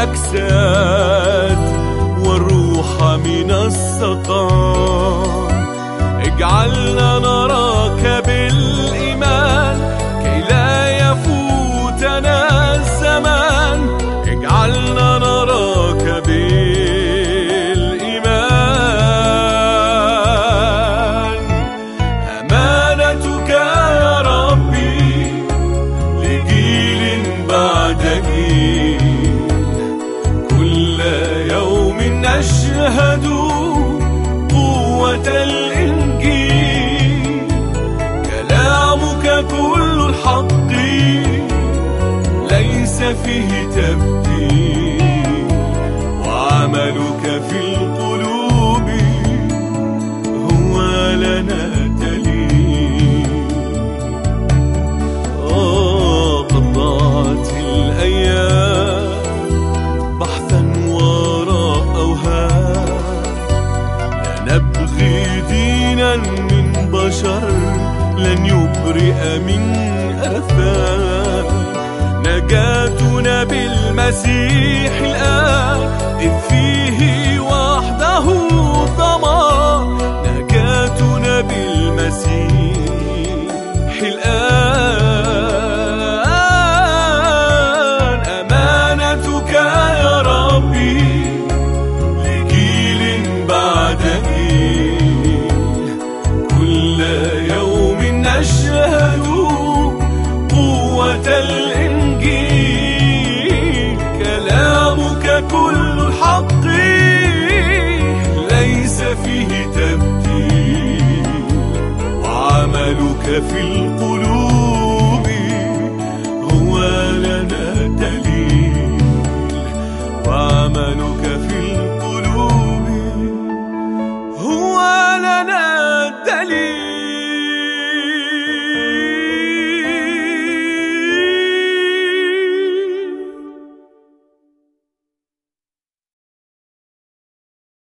الأجساد والروح من السقام. اجعلنا نشهد قوة الإنجيل. كلامك كل الحق ليس فيه تبديل. وعملك في القلوب هو لنا دليل. آه، ضاعت الأيام بحثا دينا من بشر لن يبرئ من أثام نجاتنا بالمسيح فيه تبديل وعملك في القلوب